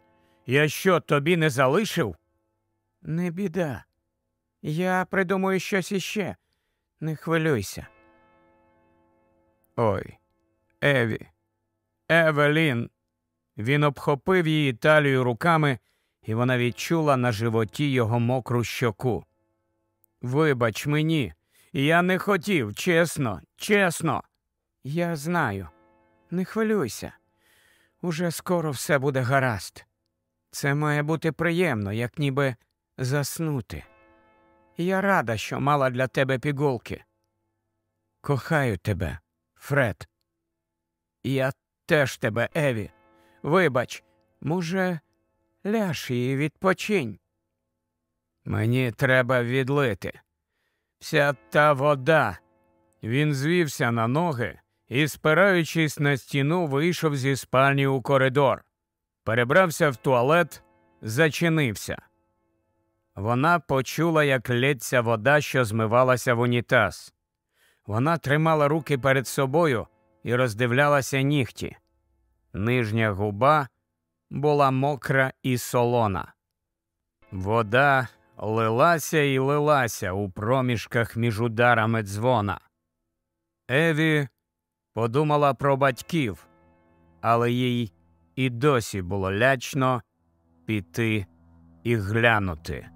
я що тобі не залишив? Не біда. Я придумаю щось іще. Не хвилюйся. Ой, Еві, Евелін. Він обхопив її талію руками, і вона відчула на животі його мокру щоку. Вибач мені, я не хотів, чесно, чесно. Я знаю. Не хвилюйся. Уже скоро все буде гаразд. Це має бути приємно, як ніби заснути. Я рада, що мала для тебе пігулки. Кохаю тебе, Фред. Я теж тебе, Еві. Вибач, може, ляж і відпочинь. Мені треба відлити. Вся та вода. Він звівся на ноги і, спираючись на стіну, вийшов зі спальні у коридор, перебрався в туалет, зачинився. Вона почула, як лється вода, що змивалася в унітаз. Вона тримала руки перед собою і роздивлялася нігті. Нижня губа була мокра і солона. Вода лилася і лилася у проміжках між ударами дзвона. Еві подумала про батьків, але їй і досі було лячно піти і глянути.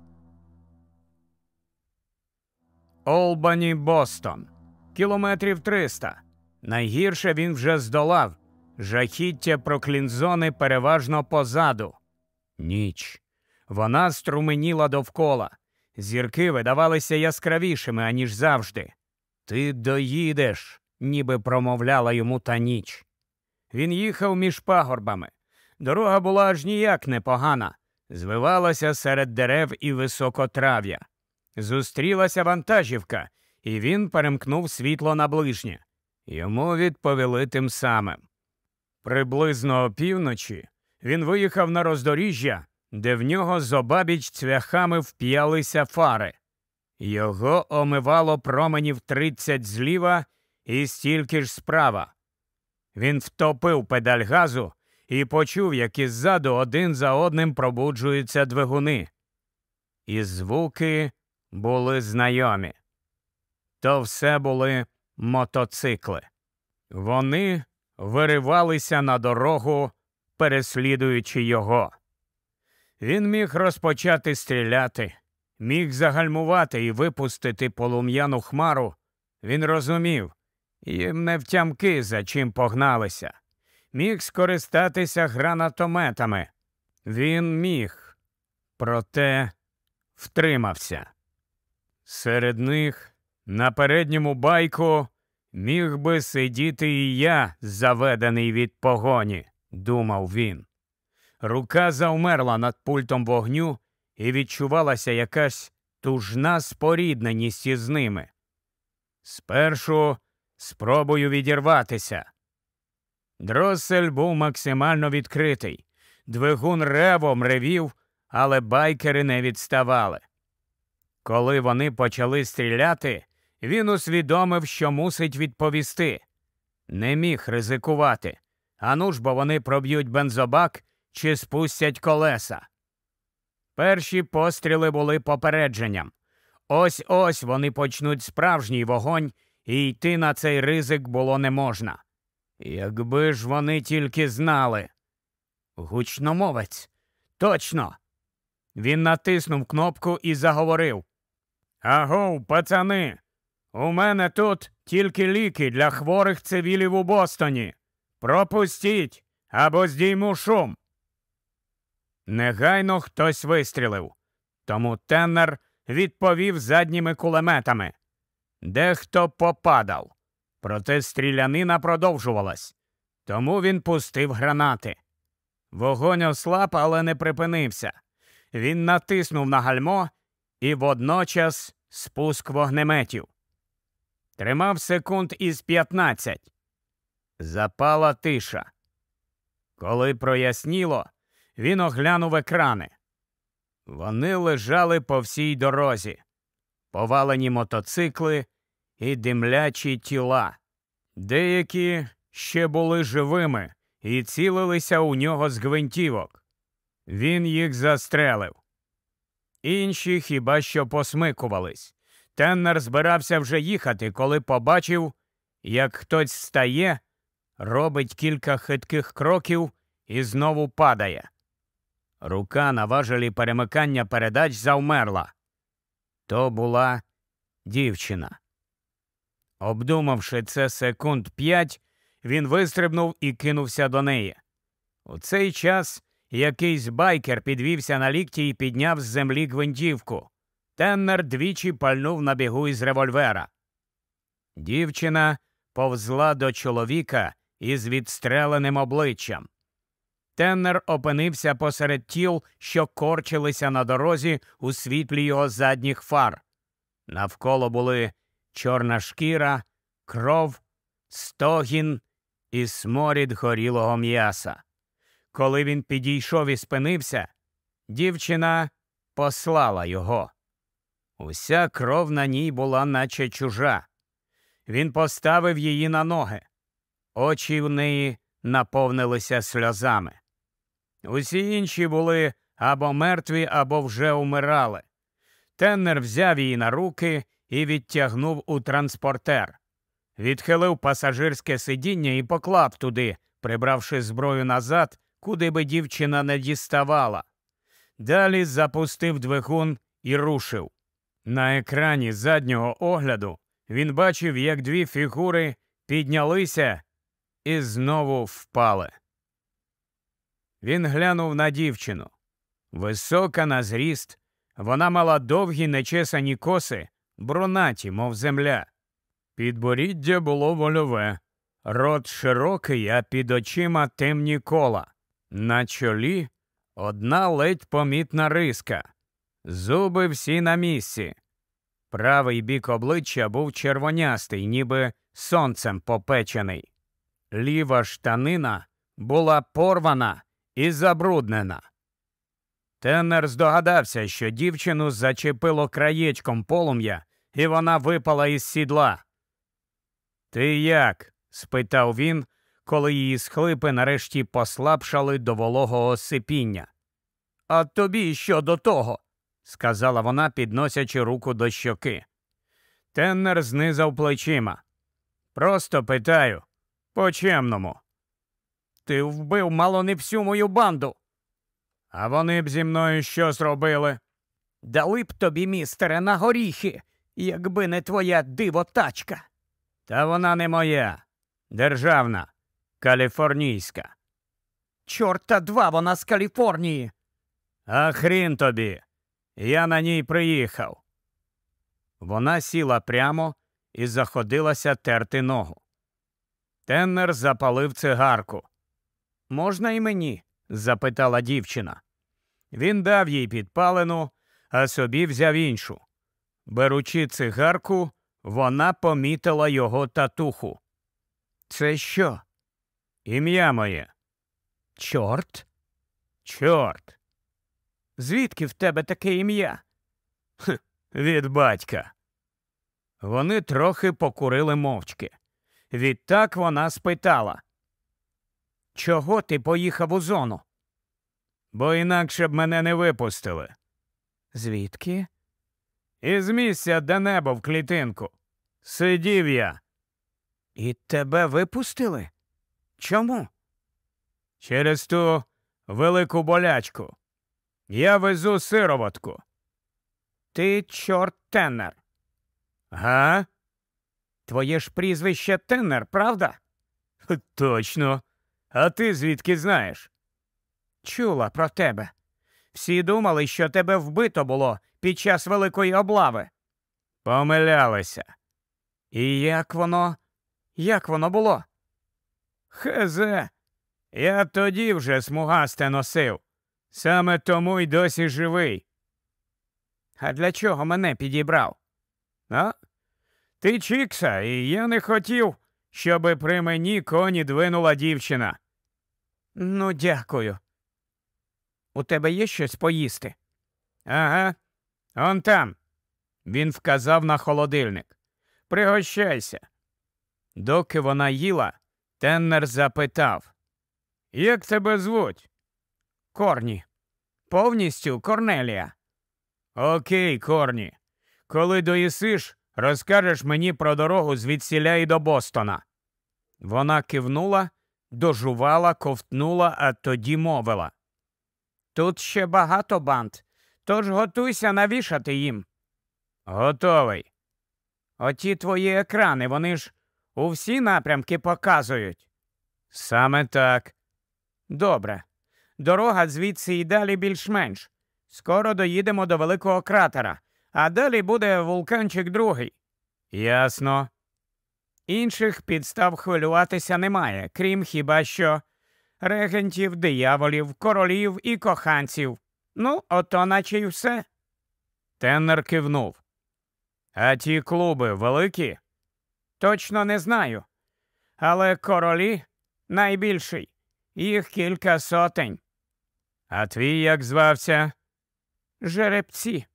Олбані Бостон. Кілометрів триста. Найгірше він вже здолав. Жахіття проклінзони переважно позаду. Ніч. Вона струменіла довкола. Зірки видавалися яскравішими, аніж завжди. Ти доїдеш, ніби промовляла йому та ніч. Він їхав між пагорбами. Дорога була аж ніяк непогана, звивалася серед дерев і високотрав'я. Зустрілася вантажівка, і він перемкнув світло на ближнє. Йому відповіли тим самим. Приблизно опівночі він виїхав на роздоріжжя, де в нього зобабіч цвяхами вп'ялися фари. Його омивало променів тридцять зліва і стільки ж справа. Він втопив педаль газу і почув, як іззаду один за одним пробуджуються двигуни. І звуки були знайомі. То все були мотоцикли. Вони виривалися на дорогу, переслідуючи його. Він міг розпочати стріляти, міг загальмувати і випустити полум'яну хмару. Він розумів, їм не втямки, за чим погналися. Міг скористатися гранатометами. Він міг, проте втримався. Серед них на передньому байку міг би сидіти і я, заведений від погоні, думав він. Рука завмерла над пультом вогню, і відчувалася якась тужна спорідненість із ними. Спершу спробую відірватися. Дросель був максимально відкритий. Двигун ревом ревів, але байкери не відставали. Коли вони почали стріляти, він усвідомив, що мусить відповісти. Не міг ризикувати. Ану ж бо вони проб'ють бензобак чи спустять колеса. Перші постріли були попередженням. Ось ось вони почнуть справжній вогонь, і йти на цей ризик було не можна. Якби ж вони тільки знали. Гучномовець. Точно. Він натиснув кнопку і заговорив. Агов, пацани, у мене тут тільки ліки для хворих цивілів у Бостоні. Пропустіть або здійму шум. Негайно хтось вистрілив, тому Теннер відповів задніми кулеметами. Дехто попадав, проте стрілянина продовжувалась, тому він пустив гранати. Вогонь ослаб, але не припинився. Він натиснув на гальмо і водночас спуск вогнеметів. Тримав секунд із п'ятнадцять. Запала тиша. Коли проясніло, він оглянув екрани. Вони лежали по всій дорозі, повалені мотоцикли і димлячі тіла. Деякі ще були живими і цілилися у нього з гвинтівок. Він їх застрелив. Інші хіба що посмикувались. Теннер збирався вже їхати, коли побачив, як хтось встає, робить кілька хитких кроків і знову падає. Рука на важелі перемикання передач завмерла. То була дівчина. Обдумавши це секунд п'ять, він вистрибнув і кинувся до неї. У цей час якийсь байкер підвівся на лікті і підняв з землі гвинтівку. Теннер двічі пальнув на бігу із револьвера. Дівчина повзла до чоловіка із відстреленим обличчям. Теннер опинився посеред тіл, що корчилися на дорозі у світлі його задніх фар. Навколо були чорна шкіра, кров, стогін і сморід горілого м'яса. Коли він підійшов і спинився, дівчина послала його. Уся кров на ній була, наче чужа. Він поставив її на ноги. Очі в неї наповнилися сльозами. Усі інші були або мертві, або вже умирали. Теннер взяв її на руки і відтягнув у транспортер. Відхилив пасажирське сидіння і поклав туди, прибравши зброю назад, куди би дівчина не діставала. Далі запустив двигун і рушив. На екрані заднього огляду він бачив, як дві фігури піднялися і знову впали. Він глянув на дівчину. Висока на зріст, вона мала довгі нечесані коси, брунаті, мов земля. Підборіддя було вольове, рот широкий, а під очима темні кола. На чолі одна ледь помітна риска, зуби всі на місці. Правий бік обличчя був червонястий, ніби сонцем попечений. Ліва штанина була порвана і забруднена. Теннер здогадався, що дівчину зачепило краєчком полум'я, і вона випала із сідла. Ти як? спитав він, коли її схлипи нарешті послабшали до вологого сипіння. А тобі що до того? сказала вона, підносячи руку до щоки. Теннер знизав плечима. Просто питаю по чемному. Ти вбив мало не всю мою банду. А вони б зі мною що зробили? Дали б тобі, містере, на горіхи, якби не твоя дивотачка. Та вона не моя, державна, каліфорнійська. Чорта два вона з Каліфорнії. А хрін тобі. Я на ній приїхав. Вона сіла прямо і заходилася терти ногу. Теннер запалив цигарку. Можна і мені? Запитала дівчина. Він дав їй підпалену, а собі взяв іншу. Беручи цигарку, вона помітила його татуху. Це що? Ім'я моє. Чорт? Чорт. Звідки в тебе таке ім'я? Від батька. Вони трохи покурили мовчки. Відтак вона спитала. Чого ти поїхав у зону? Бо інакше б мене не випустили. Звідки? Із місця, де небо в клітинку. Сидів я. І тебе випустили? Чому? Через ту велику болячку. Я везу сироватку. Ти чорт Теннер. Га? Твоє ж прізвище Теннер, правда? Точно. А ти звідки знаєш? Чула про тебе. Всі думали, що тебе вбито було під час великої облави. Помилялися. І як воно? Як воно було? Хезе. Я тоді вже смугасте носив. Саме тому й досі живий. А для чого мене підібрав? А? Ти Чікса, і я не хотів, щоби при мені коні двинула дівчина. Ну, дякую. У тебе є щось поїсти? Ага, он там. Він вказав на холодильник. Пригощайся. Доки вона їла, Теннер запитав Як тебе звуть? Корні. Повністю Корнелія. Окей, Корні. Коли доїсиш, розкажеш мені про дорогу звідсіля і до Бостона. Вона кивнула, дожувала, ковтнула, а тоді мовила. Тут ще багато банд, тож готуйся навішати їм. Готовий. Оті твої екрани, вони ж у всі напрямки показують. Саме так. Добре. Дорога звідси і далі більш-менш. Скоро доїдемо до великого кратера, а далі буде вулканчик другий. Ясно. Інших підстав хвилюватися немає, крім хіба що регентів, дияволів, королів і коханців. Ну, ото наче й все. Теннер кивнув. А ті клуби великі? Точно не знаю. Але королі найбільший, їх кілька сотень. А твій як звався? Жеребці.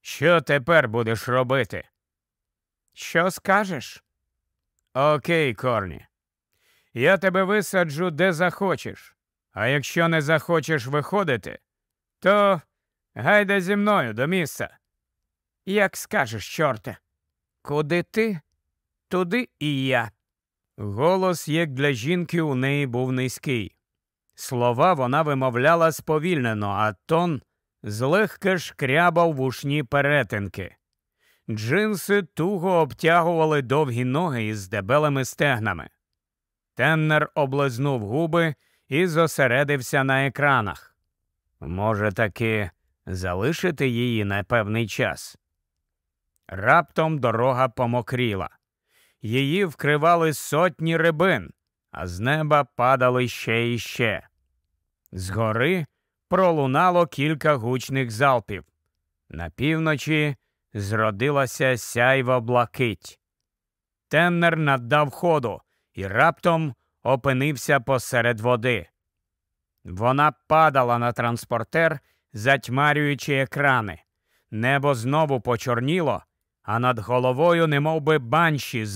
Що тепер будеш робити? Що скажеш? Окей, Корні. Я тебе висаджу де захочеш. А якщо не захочеш виходити, то гайда зі мною до місця. Як скажеш, чорте. Куди ти? Туди і я. Голос, як для жінки, у неї був низький. Слова вона вимовляла сповільнено, а тон злегка шкрябав вушні перетинки. Джинси туго обтягували довгі ноги із дебелими стегнами. Теннер облизнув губи і зосередився на екранах. Може, таки залишити її на певний час. Раптом дорога помокріла. Її вкривали сотні рибин, а з неба падали ще і ще. Згори пролунало кілька гучних залпів. На півночі зродилася сяйва блакить. Теннер наддав ходу і раптом опинився посеред води. Вона падала на транспортер, затьмарюючи екрани. Небо знову почорніло, а над головою немов би банші